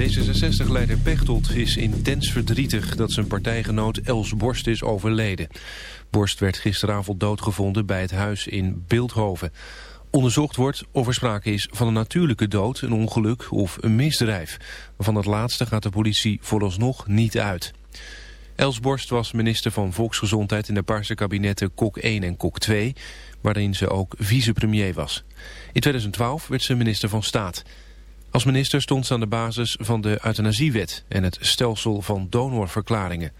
D66-leider Pechtold is intens verdrietig dat zijn partijgenoot Els Borst is overleden. Borst werd gisteravond doodgevonden bij het huis in Beeldhoven. Onderzocht wordt of er sprake is van een natuurlijke dood, een ongeluk of een misdrijf. Van het laatste gaat de politie vooralsnog niet uit. Els Borst was minister van Volksgezondheid in de Paarse kabinetten Kok 1 en Kok 2, waarin ze ook vicepremier was. In 2012 werd ze minister van Staat. Als minister stond ze aan de basis van de euthanasiewet en het stelsel van donorverklaringen.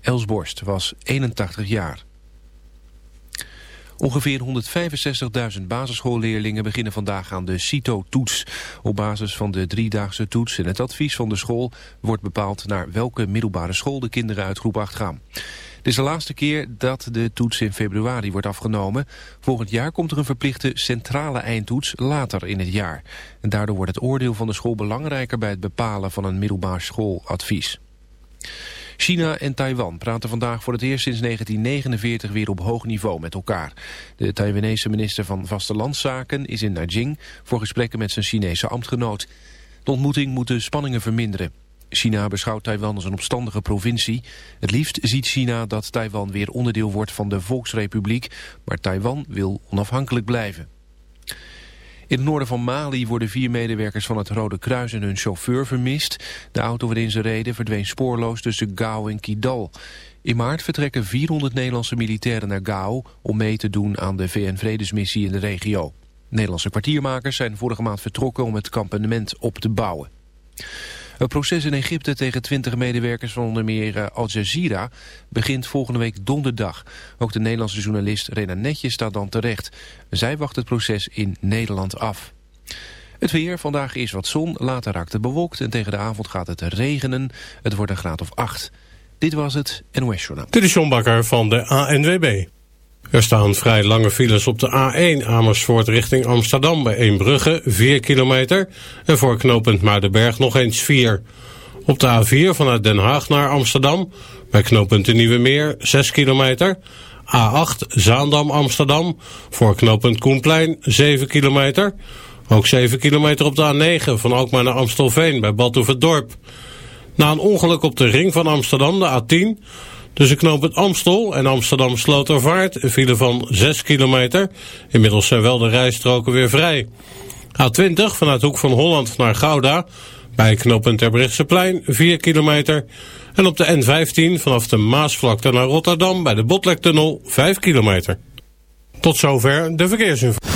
Els Borst was 81 jaar. Ongeveer 165.000 basisschoolleerlingen beginnen vandaag aan de CITO-toets. Op basis van de driedaagse toets en het advies van de school wordt bepaald naar welke middelbare school de kinderen uit groep 8 gaan. Het is de laatste keer dat de toets in februari wordt afgenomen. Volgend jaar komt er een verplichte centrale eindtoets later in het jaar. En daardoor wordt het oordeel van de school belangrijker bij het bepalen van een middelbaar schooladvies. China en Taiwan praten vandaag voor het eerst sinds 1949 weer op hoog niveau met elkaar. De Taiwanese minister van Vastelandszaken is in Nanjing voor gesprekken met zijn Chinese ambtgenoot. De ontmoeting moet de spanningen verminderen. China beschouwt Taiwan als een opstandige provincie. Het liefst ziet China dat Taiwan weer onderdeel wordt van de Volksrepubliek, maar Taiwan wil onafhankelijk blijven. In het noorden van Mali worden vier medewerkers van het Rode Kruis en hun chauffeur vermist. De auto waarin ze reden verdween spoorloos tussen Gao en Kidal. In maart vertrekken 400 Nederlandse militairen naar Gao om mee te doen aan de VN-vredesmissie in de regio. Nederlandse kwartiermakers zijn vorige maand vertrokken om het kampement op te bouwen. Het proces in Egypte tegen twintig medewerkers van onder meer eh, Al Jazeera begint volgende week donderdag. Ook de Nederlandse journalist Rena Netje staat dan terecht. Zij wacht het proces in Nederland af. Het weer, vandaag is wat zon, later raakt het bewolkt en tegen de avond gaat het regenen. Het wordt een graad of acht. Dit was het NOS Journaal. Dit is John Bakker van de ANWB. Er staan vrij lange files op de A1 Amersfoort richting Amsterdam bij Eembrugge, 4 kilometer. En voor knooppunt Maardenberg nog eens 4. Op de A4 vanuit Den Haag naar Amsterdam bij knooppunt de Nieuwe Meer, 6 kilometer. A8 Zaandam Amsterdam voor knooppunt Koenplein, 7 kilometer. Ook 7 kilometer op de A9 van Alkmaar naar Amstelveen bij Badhoevedorp. Na een ongeluk op de ring van Amsterdam, de A10... Tussen knooppunt Amstel en Amsterdam Slotervaart een file van 6 kilometer. Inmiddels zijn wel de rijstroken weer vrij. A20 vanuit Hoek van Holland naar Gouda. Bij knooppunt Terbrechtseplein 4 kilometer. En op de N15 vanaf de Maasvlakte naar Rotterdam bij de Botlektunnel 5 kilometer. Tot zover de verkeersinformatie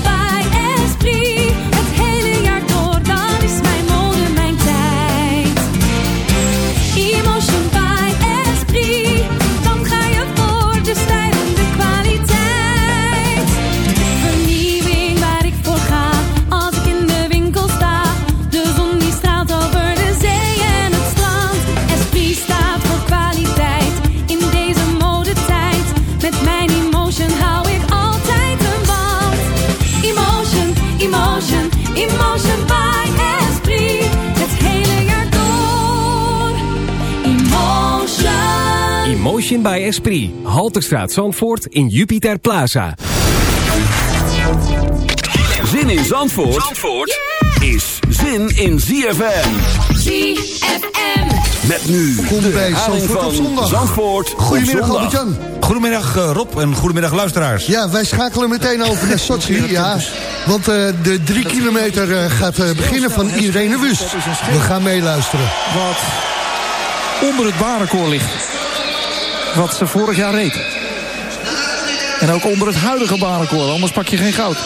Fashion by Esprit. Halterstraat Zandvoort in Jupiter Plaza. Zin in Zandvoort, Zandvoort is zin in ZFM. ZFM. Met nu Kom de bij Zandvoort op van zondag. Zandvoort Goedemiddag. Albert-Jan. Goedemiddag eh, Rob en goedemiddag luisteraars. Ja, wij schakelen meteen over naar Sochi. Ja, want eh, de drie kilometer eh, gaat eh, beginnen van Irene Wust. We gaan meeluisteren. Wat onder het baanrecord ligt. Wat ze vorig jaar reed. En ook onder het huidige baanrecord, anders pak je geen goud.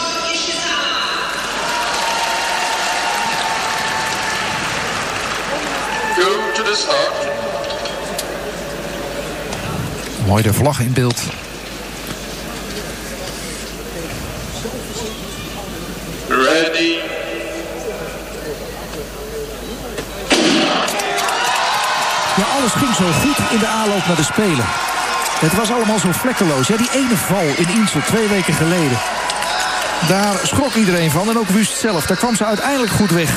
Mooi de vlag in beeld. Ready. Ja, alles ging zo goed in de aanloop naar de Spelen. Het was allemaal zo vlekkeloos. Ja, die ene val in Insel twee weken geleden. Daar schrok iedereen van en ook Wust zelf. Daar kwam ze uiteindelijk goed weg.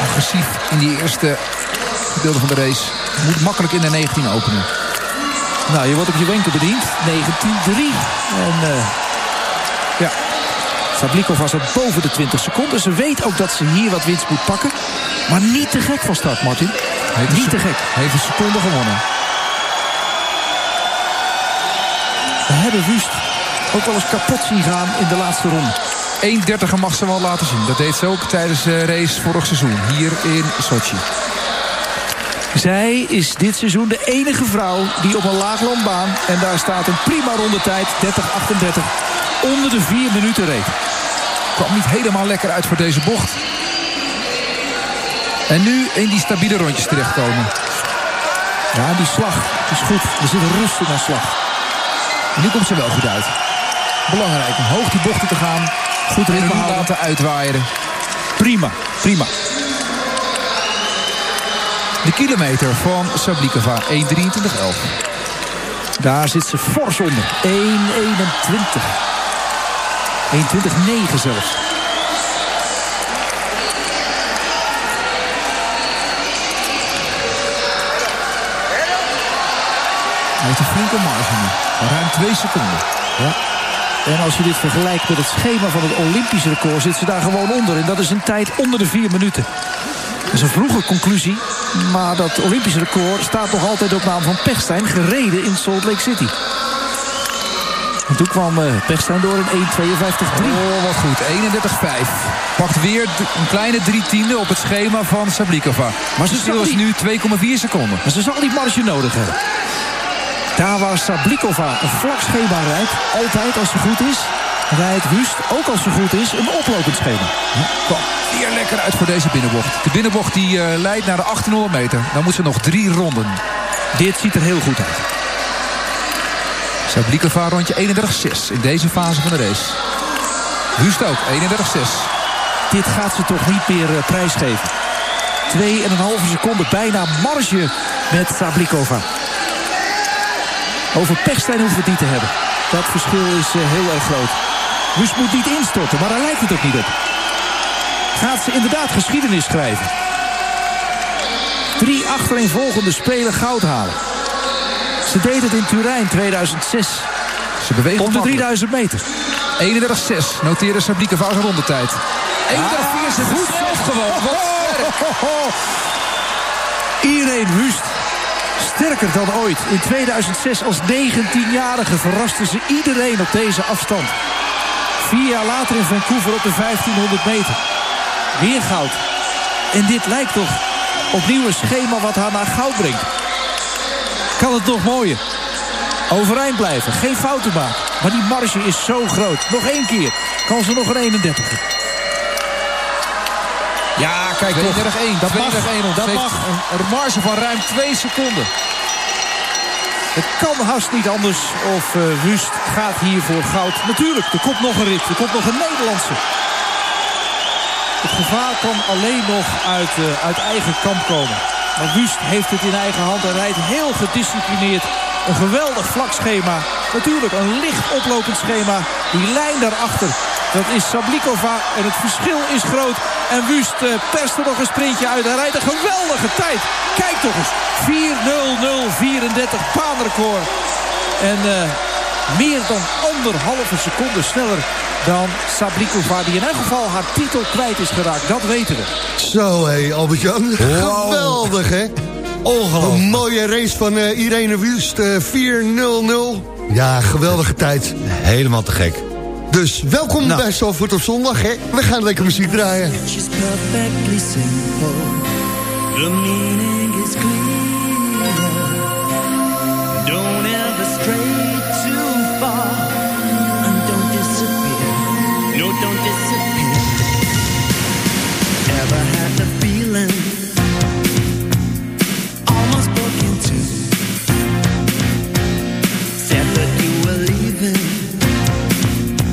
Agressief in die eerste gedeelte van de race. Moet makkelijk in de 19 openen. Nou, je wordt op je wenken bediend. 19-3. En eh, ja, Sablikova zat boven de 20 seconden. Ze weet ook dat ze hier wat winst moet pakken. Maar niet te gek van start, Martin. Niet te gek. Heeft een seconde gewonnen. We hebben Wust ook wel eens kapot zien gaan in de laatste ronde. 1.30 mag ze wel laten zien. Dat deed ze ook tijdens de race vorig seizoen. Hier in Sochi. Zij is dit seizoen de enige vrouw die op een laaglandbaan... en daar staat een prima rondetijd, 30-38, onder de 4 minuten reed. Kwam niet helemaal lekker uit voor deze bocht. En nu in die stabiele rondjes terechtkomen. Ja, die slag is goed. Er zit rust in haar slag. En nu komt ze wel goed uit. Belangrijk om hoog die bochten te gaan. Goed ritme laten uitwaaieren. Prima, prima. De kilometer van Sablikova 1.23.11. Daar zit ze fors onder. 1.21. 1.20.9 zelfs. Hij heeft een flinke marge nu. Ruim 2 seconden. Ja. En als je dit vergelijkt met het schema van het Olympisch record... zit ze daar gewoon onder. En dat is een tijd onder de 4 minuten. Dat is een vroege conclusie. Maar dat Olympisch record staat nog altijd op naam van Pechstein... gereden in Salt Lake City. En toen kwam uh, Pechstein door in 1.52.3. Oh, wat goed. 31-5. Pakt weer een kleine drie tiende op het schema van Sablikova. Maar ze is nu 2,4 seconden. Maar ze zal die marge nodig hebben. Daar waar Sablikova een vlak schema rijdt, altijd als ze goed is, rijdt Wust, ook als ze goed is, een oplopend schema. Kwam weer lekker uit voor deze binnenbocht. De binnenbocht die uh, leidt naar de 800 meter. Dan moet ze nog drie ronden. Dit ziet er heel goed uit. Sablikova rondje 31-6 in deze fase van de race. Wust ook, 31-6. Dit gaat ze toch niet meer uh, prijsgeven. 2,5 seconden bijna marge met Sablikova. Over Pechstein hoeven we het niet te hebben. Dat verschil is uh, heel erg groot. Wust moet niet instorten, maar daar lijkt het ook niet op. Gaat ze inderdaad geschiedenis schrijven. Drie achtereenvolgende spelen goud halen. Ze deed het in Turijn 2006. Ze beweegt op de 3000 meter. 31-6 noteerde Sablikova als rondetijd. 31-4 ze goed zelf gewoon. Wat Irene Wust sterker dan ooit. In 2006 als 19-jarige verraste ze iedereen op deze afstand. Vier jaar later in Vancouver op de 1500 meter. Weer goud. En dit lijkt toch opnieuw een schema wat haar naar goud brengt. Kan het nog mooier. Overeind blijven, geen fouten maken. Maar die marge is zo groot. Nog één keer kan ze nog een 31. Ja, kijk 32 toch. 1 Dat mag. 1 Dat mag. Een marge van ruim 2 seconden. Het kan haast niet anders of uh, Wust gaat hier voor goud. Natuurlijk, er komt nog een rit. Er komt nog een Nederlandse. Het gevaar kan alleen nog uit, uh, uit eigen kamp komen. Maar Wust heeft het in eigen hand en rijdt heel gedisciplineerd. Een geweldig vlak schema. Natuurlijk een licht oplopend schema. Die lijn daarachter, dat is Sablikova. En het verschil is groot. En Wust uh, perst er nog een sprintje uit. Hij rijdt een geweldige tijd. Kijk toch eens. 4-0-0-34 baanrecord. En uh, meer dan anderhalve seconde sneller dan Sablikova. Die in elk geval haar titel kwijt is geraakt. Dat weten we. Zo hé, Albert-Jan. Wow. Geweldig hè. Ongelooflijk. Een mooie race van uh, Irene Wust. 4-0-0. Ja, geweldige tijd. Helemaal te gek. Dus welkom Nou. bij Zalvoort op zondag. Hè? We gaan lekker muziek draaien. She's perfectly simple. The meaning is clear.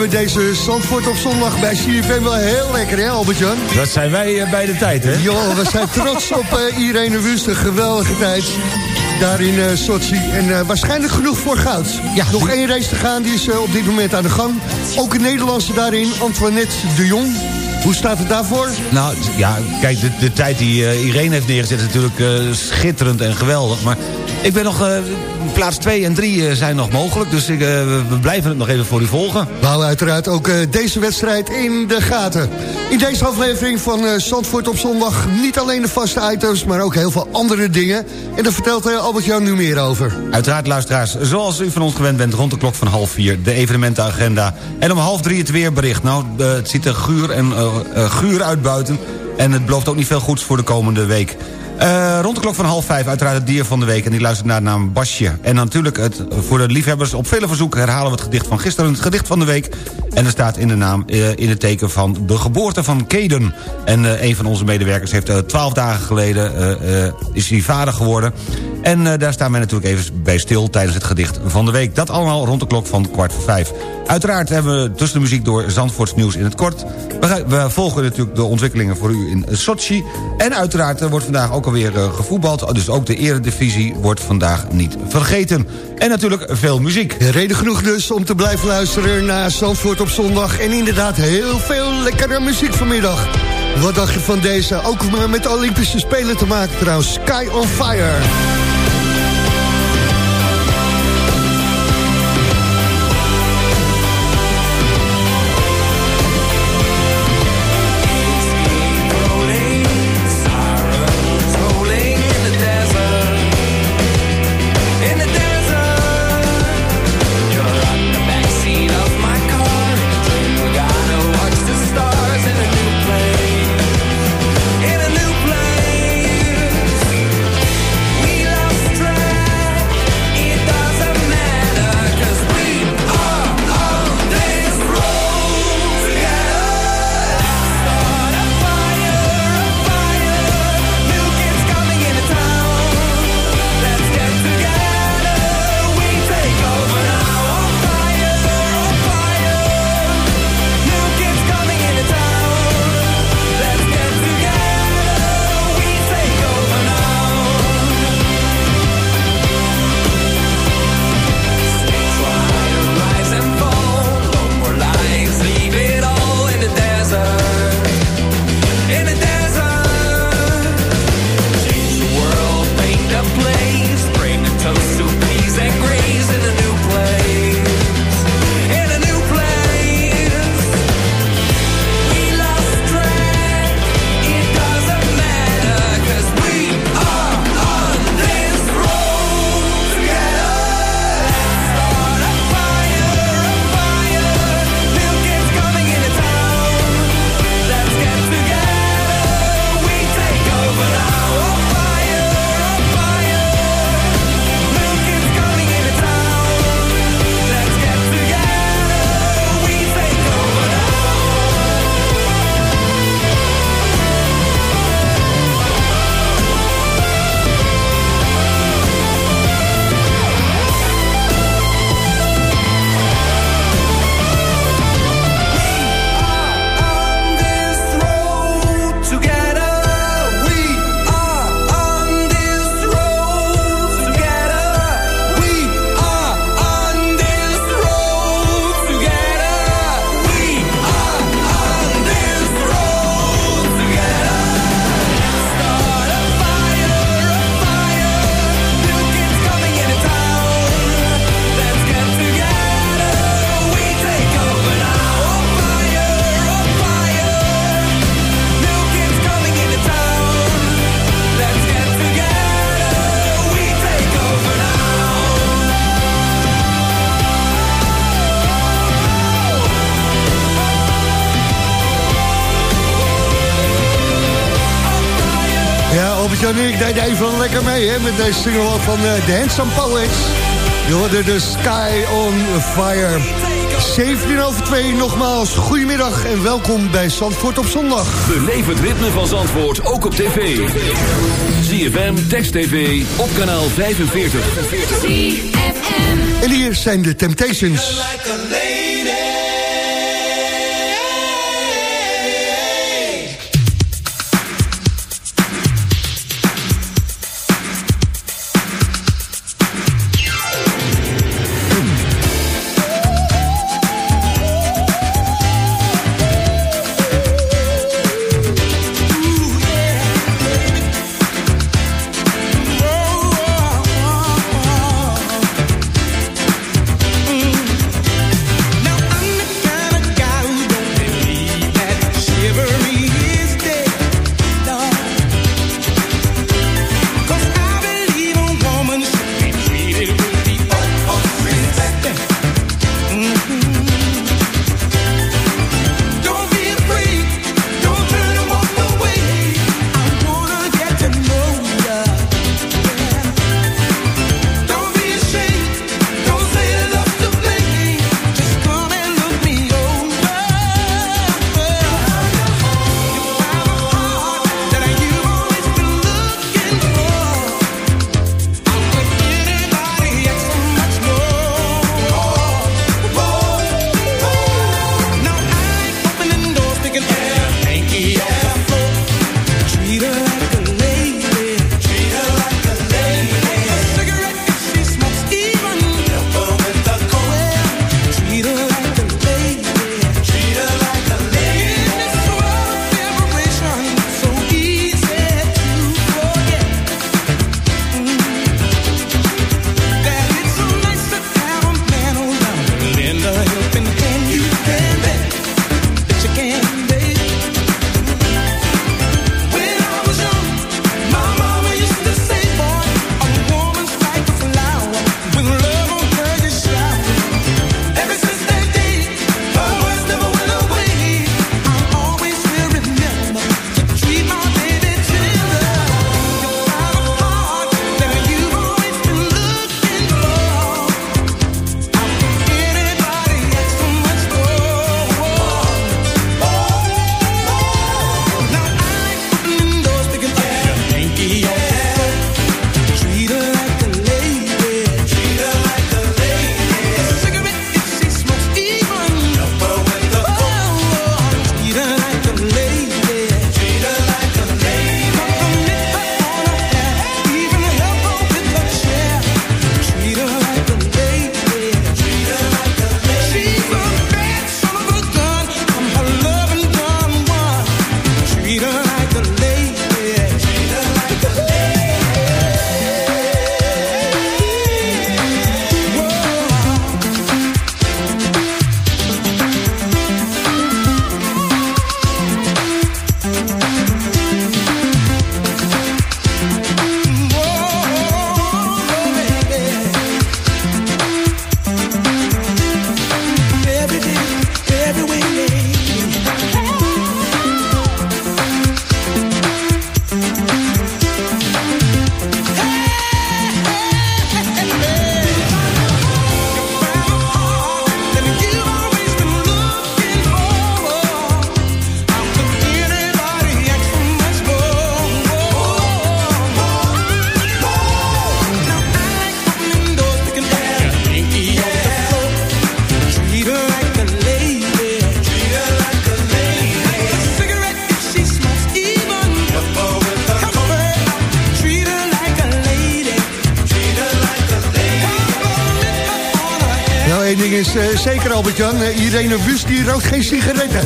We deze Zandvoort op zondag bij CFM wel heel lekker, hè Albert-Jan? Dat zijn wij eh, bij de tijd, hè? Joh, we zijn trots op eh, Irene Wust. Een geweldige tijd daar in eh, Sochi. En eh, waarschijnlijk genoeg voor goud. Ja, Nog één race te gaan, die is op dit moment aan de gang. Ook een Nederlandse daarin, Antoinette de Jong. Hoe staat het daarvoor? Nou, ja, kijk, de, de tijd die Irene heeft neergezet is natuurlijk eh, schitterend en geweldig. Maar ik ben nog... eh, plaats 2 en 3 zijn nog mogelijk. Dus ik, eh, we blijven het nog even voor u volgen. We houden uiteraard ook eh, deze wedstrijd in de gaten. In deze aflevering van eh, Zandvoort op zondag... niet alleen de vaste items, maar ook heel veel andere dingen. En daar vertelt eh, Albert-Jan nu meer over. Uiteraard, luisteraars, zoals u van ons gewend bent... rond de klok van half vier, de evenementenagenda. En om half drie het weerbericht. Nou, eh, het ziet er guur, en, eh, eh, guur uit buiten. En het belooft ook niet veel goeds voor de komende week. Eh, rond de klok van half vijf uiteraard het dier van de week. En die luistert naar de naam Basje. En natuurlijk het, voor de liefhebbers op vele verzoek herhalen we het gedicht van gisteren. Het gedicht van de week. En er staat in de naam eh, in het teken van de geboorte van Keden. En eh, een van onze medewerkers heeft eh, twaalf dagen geleden is hij vader geworden. En daar staan wij natuurlijk even bij stil tijdens het gedicht van de week. Dat allemaal rond de klok van kwart voor vijf. Uiteraard hebben we tussen de muziek door Zandvoorts nieuws in het kort. We, we volgen natuurlijk de ontwikkelingen voor u in Sochi. En uiteraard wordt vandaag ook alweer gevoetbald. Dus ook de eredivisie wordt vandaag niet vergeten. En natuurlijk veel muziek. Reden genoeg dus om te blijven luisteren naar Zandvoort op zondag. En inderdaad heel veel lekkere muziek vanmiddag. Wat dacht je van deze? Ook met de Olympische Spelen te maken trouwens. Sky on Fire. Deze single van uh, The Handsome Poets. Je hoorde de Sky on Fire. 17 over 2 nogmaals, goedemiddag en welkom bij Zandvoort op zondag. Beleef het ritme van Zandvoort ook op tv. ZFM, Text TV, op kanaal 45. En hier zijn de Temptations. Is eh, zeker, Albert-Jan. Eh, Irene Wust die rookt geen sigaretten.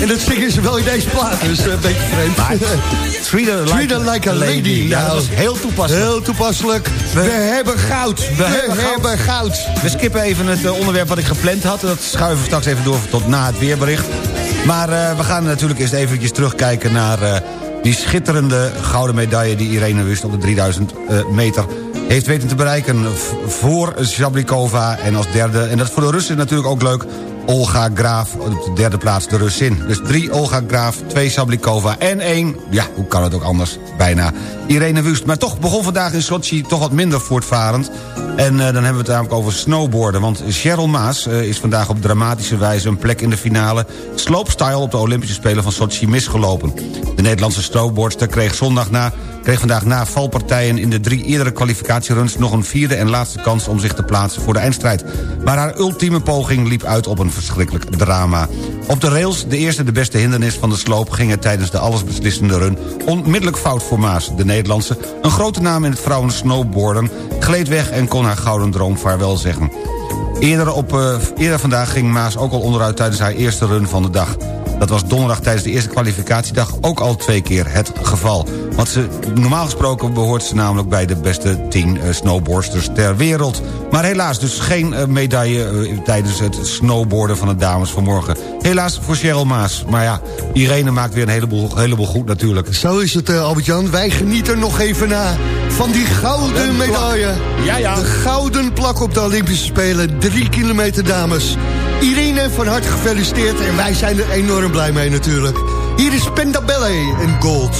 En dat zingen ze wel in deze plaat, dus eh, een beetje vreemd. Treat her like, Treat her like a lady. Ja, dat was heel toepasselijk. Heel toepasselijk. We, hebben goud. We, hebben, goud. We skippen even het onderwerp wat ik gepland had. Dat schuiven we straks even door tot na het weerbericht. Maar we gaan natuurlijk eerst eventjes terugkijken naar die schitterende gouden medaille... die Irene Wust op de 3000 eh, meter heeft weten te bereiken voor Sablikova. En als derde, en dat is voor de Russen natuurlijk ook leuk... Olga Graaf op de derde plaats de Russin. Dus drie Olga Graaf, twee Sablikova en één... ja, hoe kan het ook anders, bijna Irene Wust. Maar toch begon vandaag in Sochi toch wat minder voortvarend. En eh, dan hebben we het namelijk over snowboarden. Want Cheryl Maas eh, is vandaag op dramatische wijze... een plek in de finale slopestyle op de Olympische Spelen van Sochi misgelopen. De Nederlandse snowboardster kreeg, zondag na, kreeg vandaag na valpartijen... in de drie eerdere kwalificatieruns nog een vierde en laatste kans... om zich te plaatsen voor de eindstrijd. Maar haar ultieme poging liep uit op een verschrikkelijk drama. Op de rails, de eerste de beste hindernis van de sloop... ging het tijdens de allesbeslissende run onmiddellijk fout voor Maas. De Nederlandse, een grote naam in het vrouwen snowboarden... gleed weg en kon haar gouden droom vaarwel zeggen. Eerder, op, eh, eerder vandaag ging Maas ook al onderuit tijdens haar eerste run van de dag. Dat was donderdag tijdens de eerste kwalificatiedag ook al twee keer het geval. Want ze, normaal gesproken behoort ze namelijk bij de beste tien eh, snowboardsters ter wereld. Maar helaas dus geen eh, medaille eh, tijdens het snowboarden van de dames vanmorgen. Helaas voor Cheryl Maas. Maar ja, Irene maakt weer een heleboel, heleboel goed natuurlijk. Zo is het, Albert-Jan. Wij genieten nog even na van die gouden medaille. Ja, ja. De gouden plak op de Olympische Spelen. Drie kilometer dames. Irene, van harte gefeliciteerd. En wij zijn er enorm blij mee natuurlijk. Hier is Pendabelle en Gold.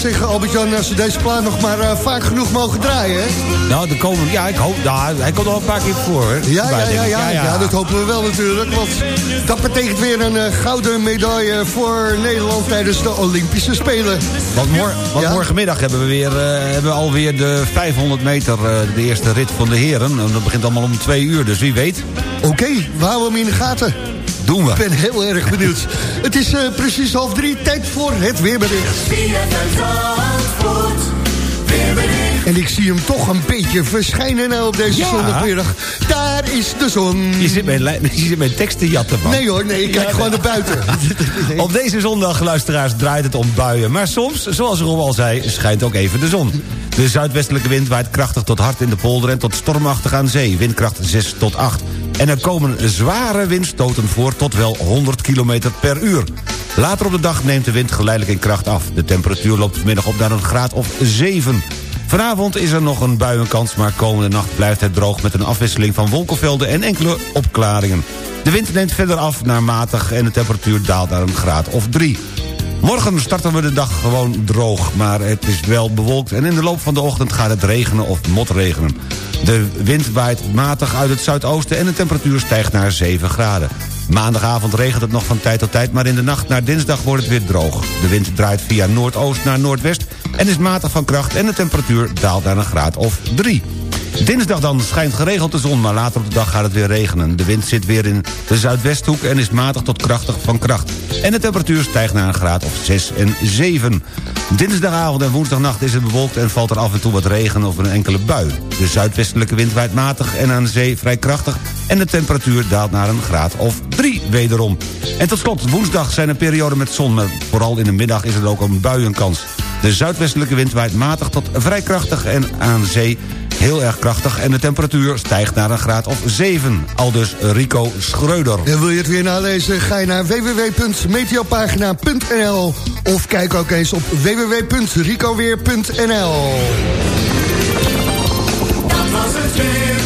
Zeggen, Albert-Jan, als we deze plaat nog maar eh, vaak genoeg mogen draaien. Hè? Nou, de komende, ja, ik hoop, nou, hij komt nog een paar keer voor. Ja, ja, ja, ja, ja, dat hopen we wel natuurlijk. Want dat betekent weer een eh, gouden medaille voor Nederland tijdens de Olympische Spelen. Want, mor want Ja. morgenmiddag hebben we, weer, eh, hebben we alweer de 500 meter, de eerste rit van de heren. En dat begint allemaal om twee uur, dus wie weet. Oké, we houden hem in de gaten. Doen we. Ik ben heel erg benieuwd. Het is eh, precies half drie, tijd voor het weerbericht. En ik zie hem toch een beetje verschijnen nou op deze Ja. zondagmiddag. Daar is de zon. Je zit mijn, je zit mijn teksten jatten, man. Nee hoor, nee, ik kijk gewoon naar buiten. Op deze zondag, luisteraars, draait het om buien. Maar soms, zoals Rob al zei, schijnt ook even de zon. De zuidwestelijke wind waait krachtig tot hard in de polder... en tot stormachtig aan zee, windkracht 6 tot 8. En er komen zware windstoten voor tot wel 100 km per uur. Later op de dag neemt de wind geleidelijk in kracht af. De temperatuur loopt vanmiddag op naar een graad of 7. Vanavond is er nog een buienkans, maar komende nacht blijft het droog... met een afwisseling van wolkenvelden en enkele opklaringen. De wind neemt verder af naar matig en de temperatuur daalt naar een graad of 3. Morgen starten we de dag gewoon droog, maar het is wel bewolkt... en in de loop van de ochtend gaat het regenen of motregenen. De wind waait matig uit het zuidoosten en de temperatuur stijgt naar 7 graden. Maandagavond regent het nog van tijd tot tijd... maar in de nacht naar dinsdag wordt het weer droog. De wind draait via noordoost naar noordwest en is matig van kracht... en de temperatuur daalt naar een graad of 3. Dinsdag dan schijnt geregeld de zon, maar later op de dag gaat het weer regenen. De wind zit weer in de zuidwesthoek en is matig tot krachtig van kracht. En de temperatuur stijgt naar een graad of 6 en 7. Dinsdagavond en woensdagnacht is het bewolkt en valt er af en toe wat regen of een enkele bui. De zuidwestelijke wind waait matig en aan de zee vrij krachtig... en de temperatuur daalt naar een graad of 3 wederom. En tot slot, woensdag zijn er perioden met zon... maar vooral in de middag is er ook een buienkans. De zuidwestelijke wind waait matig tot vrij krachtig en aan zee heel erg krachtig... en de temperatuur stijgt naar een graad of 7. Aldus Rico Schreuder. En wil je het weer nalezen? Ga je naar www.meteopagina.nl of kijk ook eens op www.ricoweer.nl Dat was het weer.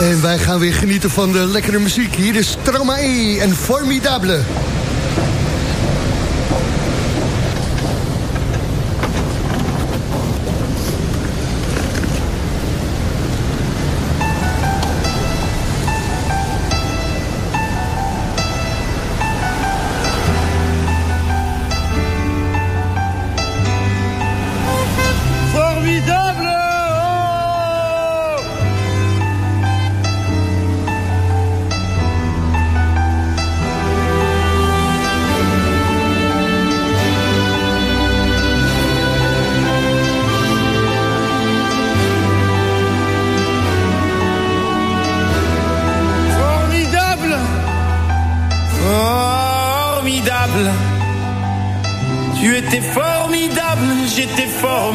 En wij gaan weer genieten van de lekkere muziek. Hier is Stromae en. Formidable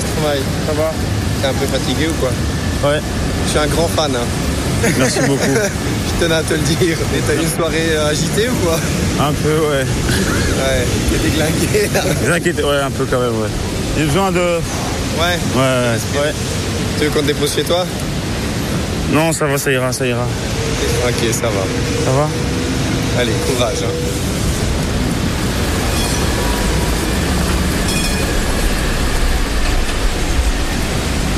Travail Ça va T'es un peu fatigué ou quoi Ouais. Je suis un grand fan. hein. Merci beaucoup. Je tenais à te le dire. Et t'as eu une soirée euh, agitée ou quoi Un peu, ouais. Ouais, t'es déglingué inquiétez, ouais, un peu quand même, ouais. J'ai besoin de... Ouais. Ouais, ouais. Tu veux qu'on te dépose chez toi Non, ça va, ça ira, ça ira. Ok, ça va. Ça va? Allez, courage. hein.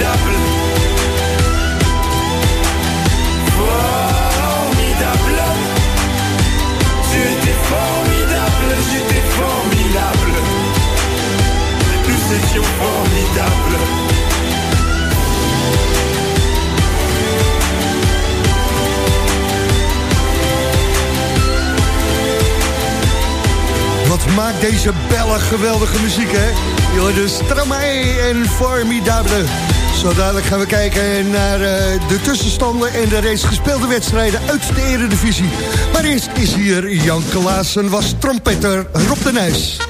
Formidables. Formidable. Tu étais formidable, j'étais formidable. Nous étions formidables. Wat maakt deze bellen geweldige muziek, hè? Jullie de Stromae en Formidable. Zo dadelijk gaan we kijken naar eh, de tussenstanden... en de reeds gespeelde wedstrijden uit de Eredivisie. Maar eerst is hier Jan Klaassen, was trompetter Rob de Nijs.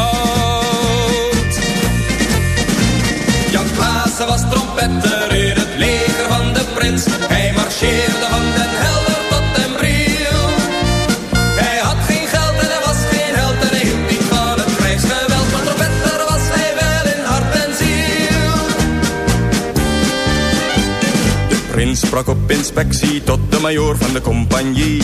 Was trompetter in het leger van de prins. Hij marcheerde van den Helder tot den Briel. Hij had geen geld en hij was geen held en hij hield niet van het krijgsgeweld. Maar trompetter was hij wel in hart en ziel. Prins sprak op inspectie tot de majoor van de compagnie.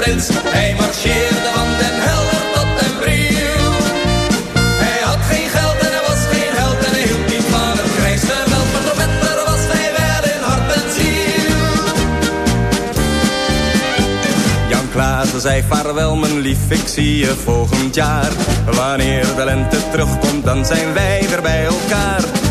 Hij marcheerde van den Helder tot den Briel. Hij had geen geld en hij was geen held en hij hield niet van het krijgsgeweld. Maar trompetter was hij wel in hart en ziel. Jan Klaassen zei vaarwel mijn lief, ik zie je volgend jaar. Wanneer de lente terugkomt, dan zijn wij weer bij elkaar.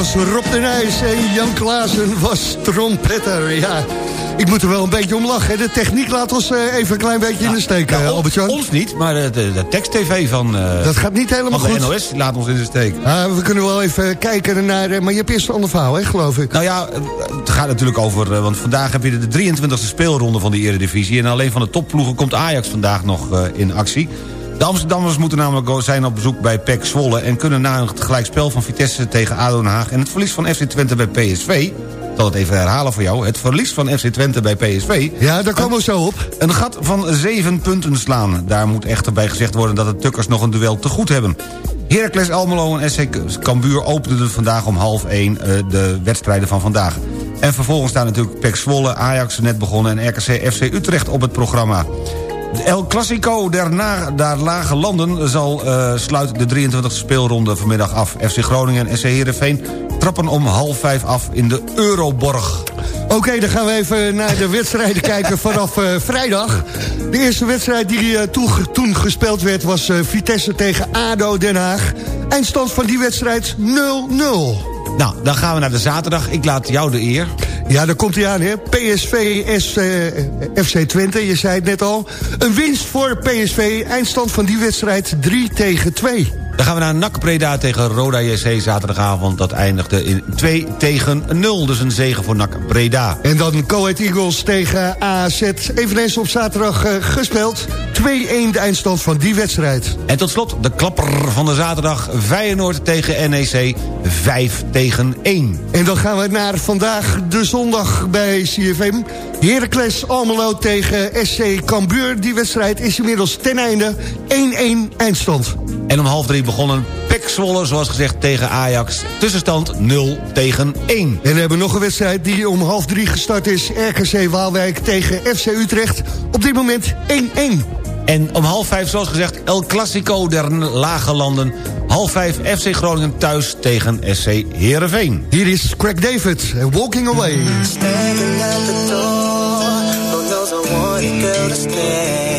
was Rob de Nijs en Jan Klaassen was trompetter, ja. ik moet er wel een beetje om lachen. De techniek laat ons eh, even een klein beetje in de steek, Nou, eh, Albert-Jan. Ons niet, maar de, de, de tekst-tv van, eh, Dat gaat niet helemaal de goed. NOS laat ons in de steek. Ah, we kunnen wel even kijken naar... maar je hebt eerst een ander verhaal, hè, geloof ik. Nou ja, het gaat natuurlijk over... want vandaag heb je de 23e speelronde van de Eredivisie... en alleen van de topploegen komt Ajax vandaag nog in actie. De Amsterdammers moeten namelijk zijn op bezoek bij PEC Zwolle... en kunnen na een gelijkspel van Vitesse tegen ADO Den Haag... en het verlies van FC Twente bij PSV... ik zal het even herhalen voor jou... het verlies van FC Twente bij PSV... Ja, daar komen we zo op. Een gat van zeven punten slaan. Daar moet echter bij gezegd worden dat de Tukkers nog een duel te goed hebben. Heracles Almelo en SC Cambuur openden vandaag om half 1 de wedstrijden van vandaag. En vervolgens staan natuurlijk PEC Zwolle, Ajax net begonnen... en RKC FC Utrecht op het programma. El Clasico der, na, der Lage Landen zal eh sluit de 23e speelronde vanmiddag af. FC Groningen en SC Heerenveen trappen om half vijf af in de Euroborg. Oké, dan gaan we even naar de wedstrijden kijken vanaf eh, vrijdag. De eerste wedstrijd die eh, toen, gespeeld werd was Vitesse tegen ADO Den Haag. Eindstand van die wedstrijd 0-0. Nou, dan gaan we naar de zaterdag. Ik laat jou de eer. Ja, daar komt hij aan, hè. PSV S, eh, FC Twente, je zei het net al. Een winst voor PSV, eindstand van die wedstrijd 3 tegen 2. Dan gaan we naar NAC Breda tegen Roda JC zaterdagavond. Dat eindigde in 2 tegen 0. Dus een zegen voor NAC Breda. En dan Coed Eagles tegen AZ. Eveneens op zaterdag eh, gespeeld. 2-1 de eindstand van die wedstrijd. En tot slot de klapper van de zaterdag. Feyenoord tegen NEC 5 tegen 1. En dan gaan we naar vandaag de zondag bij CFM. Heracles Almelo tegen SC Cambuur. Die wedstrijd is inmiddels ten einde 1-1 eindstand. En om half drie begonnen Pek Zwolle, zoals gezegd, tegen Ajax. Tussenstand 0 tegen 1. En we hebben nog een wedstrijd die om half drie gestart is. RKC Waalwijk tegen FC Utrecht. Op dit moment 1-1. En om half vijf, zoals gezegd, El Clasico der Lage Landen. Half vijf FC Groningen thuis tegen SC Heerenveen. Hier is Craig David, Walking Away. Standing at the door, girl to stay.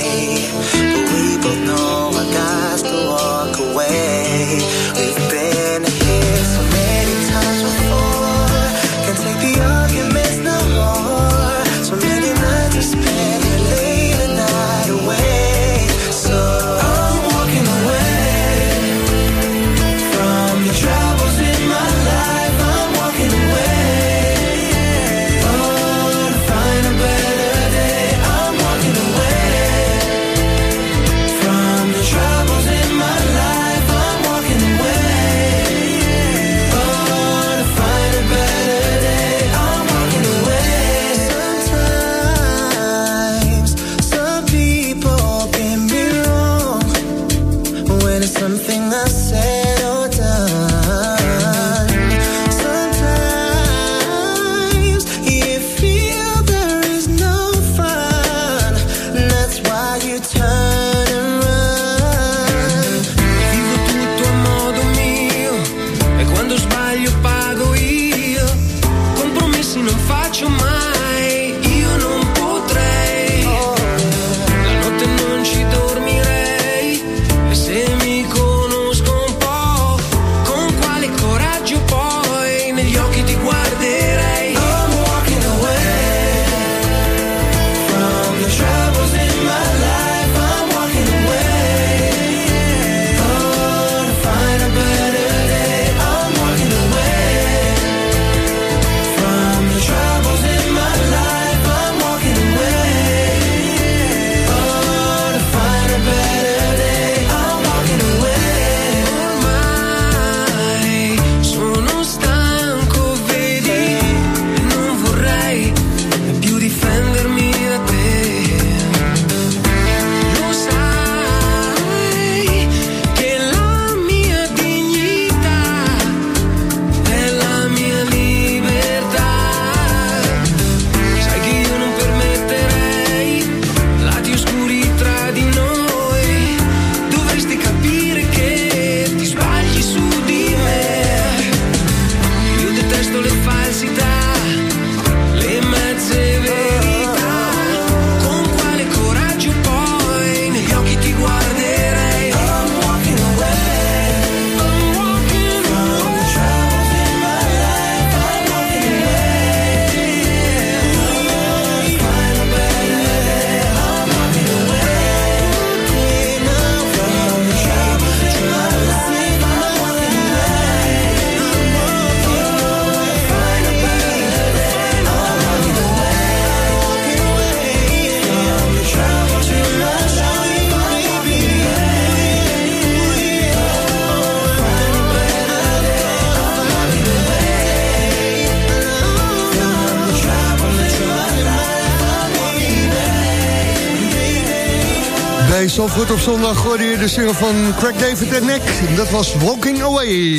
Goed op zondag hoorde je de single van Craig David en Nick. Dat was Walking Away.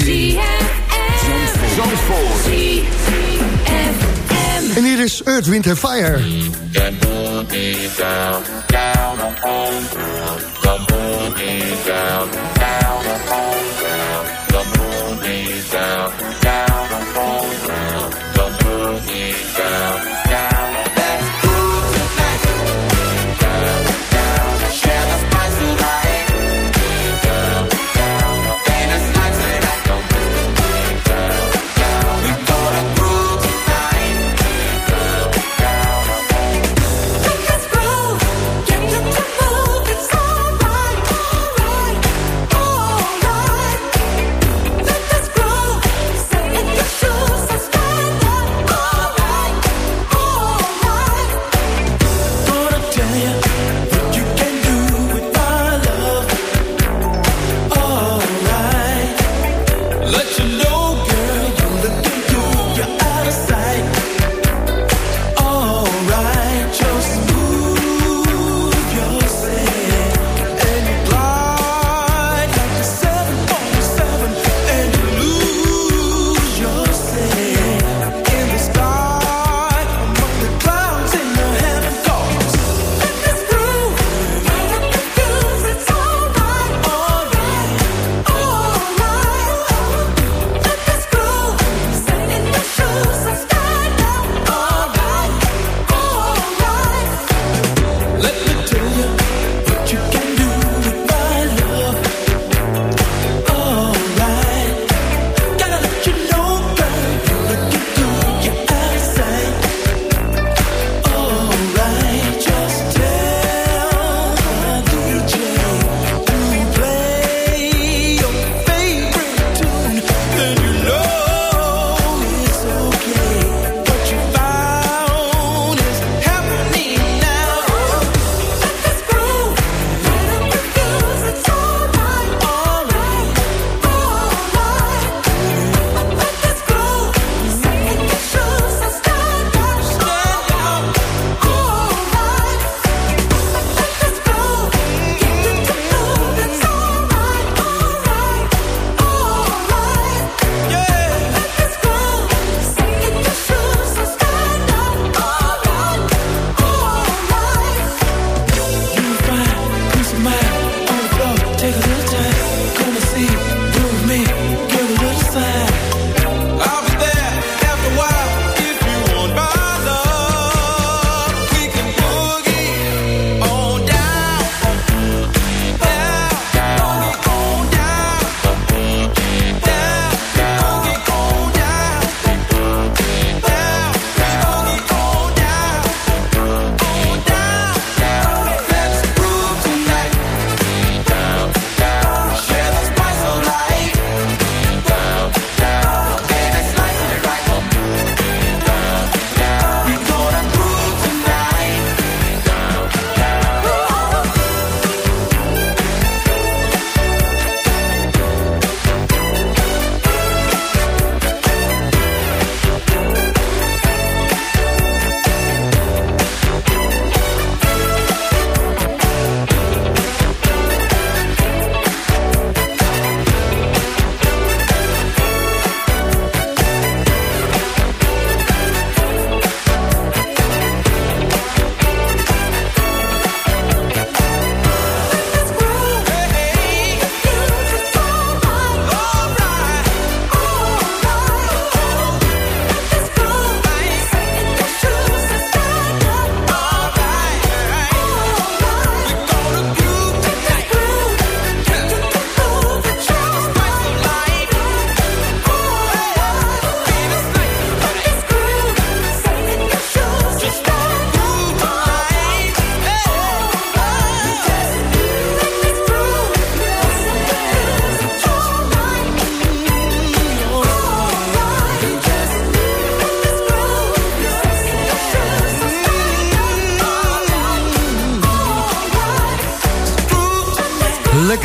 Zandvoort. En hier is Earth, Wind Fire.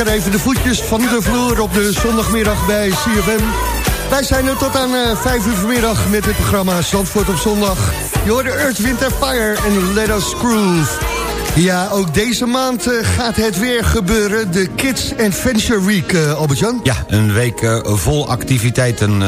even de voetjes van de vloer op de zondagmiddag bij CFM. Wij zijn er tot aan eh, 5 uur vanmiddag met dit programma Zandvoort op zondag. Je hoort de Earth, Wind Fire en Let Us Groove. Ja, ook deze maand eh, gaat het weer gebeuren. De Kids Adventure Week, eh, Albert-Jan. Ja, een week vol activiteiten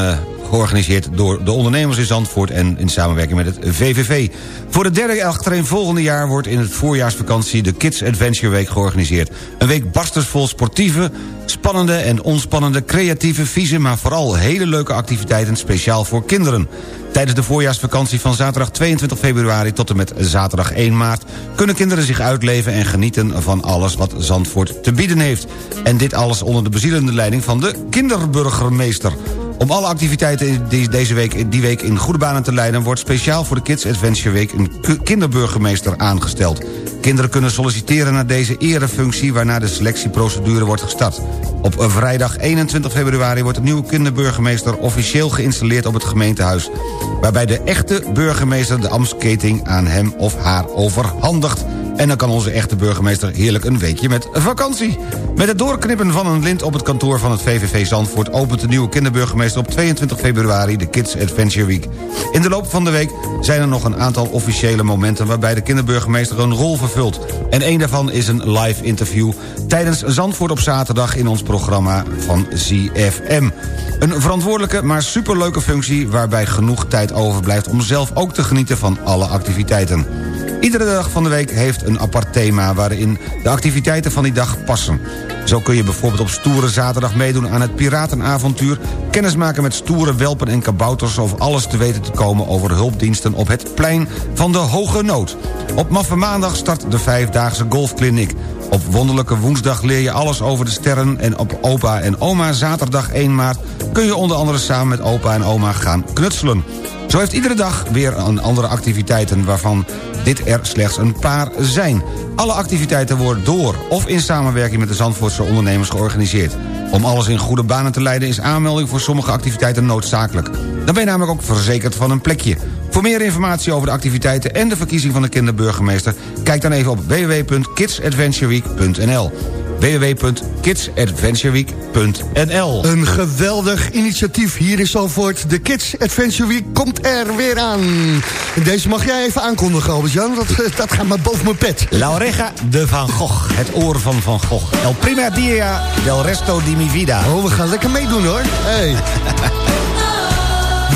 georganiseerd door de ondernemers in Zandvoort... en in samenwerking met het VVV. Voor de derde achtereenvolgende jaar wordt in het voorjaarsvakantie... de Kids Adventure Week georganiseerd. Een week barstensvol sportieve, spannende en onspannende... creatieve, vieze, maar vooral hele leuke activiteiten... speciaal voor kinderen. Tijdens de voorjaarsvakantie van zaterdag 22 februari tot en met zaterdag 1 maart... kunnen kinderen zich uitleven en genieten van alles wat Zandvoort te bieden heeft. En dit alles onder de bezielende leiding van de kinderburgermeester. Om alle activiteiten die deze week, die week in goede banen te leiden... wordt speciaal voor de Kids Adventure Week een kinderburgemeester aangesteld. Kinderen kunnen solliciteren naar deze erefunctie... waarna de selectieprocedure wordt gestart. Op vrijdag 21 februari wordt de nieuwe kinderburgemeester... officieel geïnstalleerd op het gemeentehuis... waarbij de echte burgemeester de ambtsketting aan hem of haar overhandigt. En dan kan onze echte burgemeester heerlijk een weekje met vakantie. Met het doorknippen van een lint op het kantoor van het VVV Zandvoort... opent de nieuwe kinderburgemeester op 22 februari de Kids Adventure Week. In de loop van de week zijn er nog een aantal officiële momenten... waarbij de kinderburgemeester een rol vervult. En een daarvan is een live interview tijdens Zandvoort op zaterdag... in ons programma van ZFM. Een verantwoordelijke, maar superleuke functie... waarbij genoeg tijd overblijft om zelf ook te genieten van alle activiteiten. Iedere dag van de week heeft een apart thema... waarin de activiteiten van die dag passen. Zo kun je bijvoorbeeld op stoere zaterdag meedoen aan het piratenavontuur... kennismaken met stoere welpen en kabouters... of alles te weten te komen over hulpdiensten op het plein van de Hoge Nood. Op Maffe Maandag start de vijfdaagse golfkliniek. Op Wonderlijke Woensdag leer je alles over de sterren... en op opa en oma zaterdag 1 maart... kun je onder andere samen met opa en oma gaan knutselen. Zo heeft iedere dag weer een andere activiteiten... waarvan dit er slechts een paar zijn. Alle activiteiten worden door of in samenwerking met de Zandvoortse ondernemers georganiseerd. Om alles in goede banen te leiden is aanmelding voor sommige activiteiten noodzakelijk. Dan ben je namelijk ook verzekerd van een plekje. Voor meer informatie over de activiteiten en de verkiezing van de kinderburgemeester... kijk dan even op www.kidsadventureweek.nl www.kidsadventureweek.nl Een geweldig initiatief hier in Zalvoort. De Kids Adventure Week komt er weer aan. Deze mag jij even aankondigen, Albert-Jan. Dat, eh, dat gaat maar boven mijn pet. La Oreja de Van Gogh, het oor van Van Gogh. El primer dia del resto di mi vida. Oh, we gaan lekker meedoen hoor. Hey.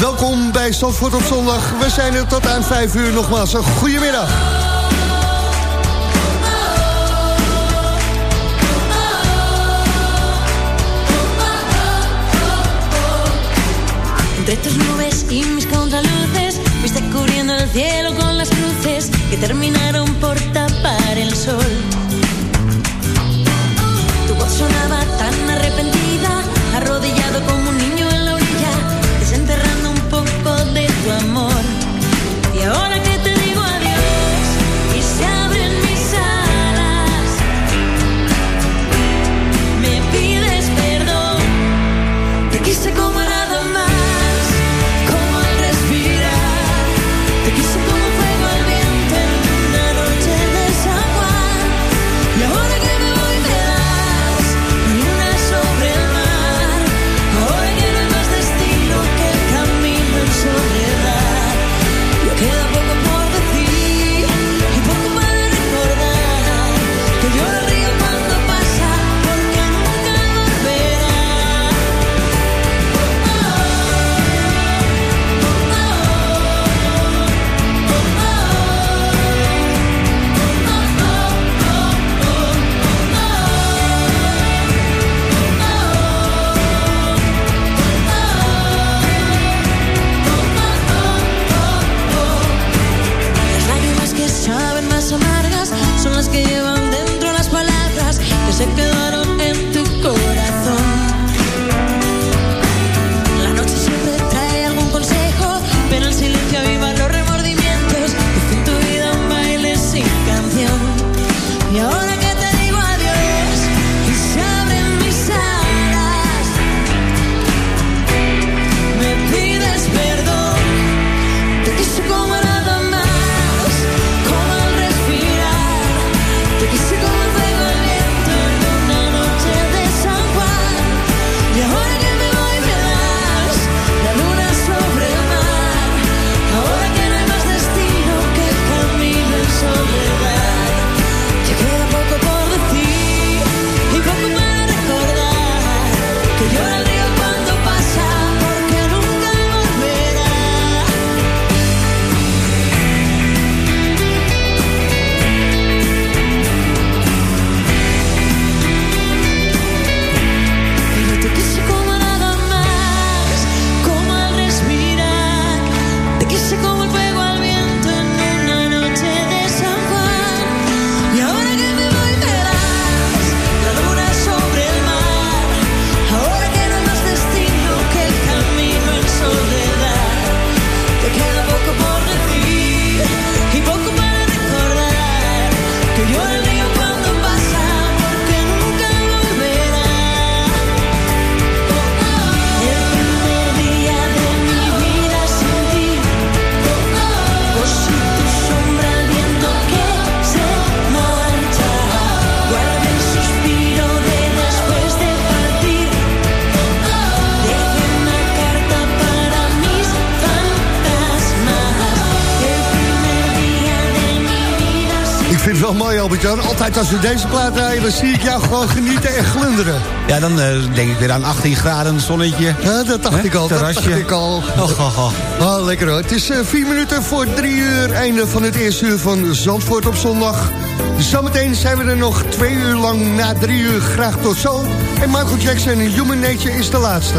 Welkom bij Zandvoort op zondag. We zijn er tot aan 5 uur nogmaals. Een goedemiddag. Entre tus nubes y mis contraluces fuiste cubriendo el cielo con las cruces que terminaron por tapar el sol. Tu voz sonaba tan arrepentida, arrodillado como un niño en la orilla, desenterrando un poco de tu amor. Y ahora que Als we deze plaat rijden, dan zie ik jou gewoon genieten en glunderen. Ja, dan eh, denk ik weer aan 18 graden, zonnetje. Ja, dat dacht ik al, dat Terrasje. dacht ik al. Oh, lekker hoor. Het is eh, vier minuten voor drie uur. Einde van het eerste uur van Zandvoort op zondag. Zometeen zijn we er nog twee uur lang na drie uur. Graag tot zo. En Michael Jackson en Human Nature is de laatste.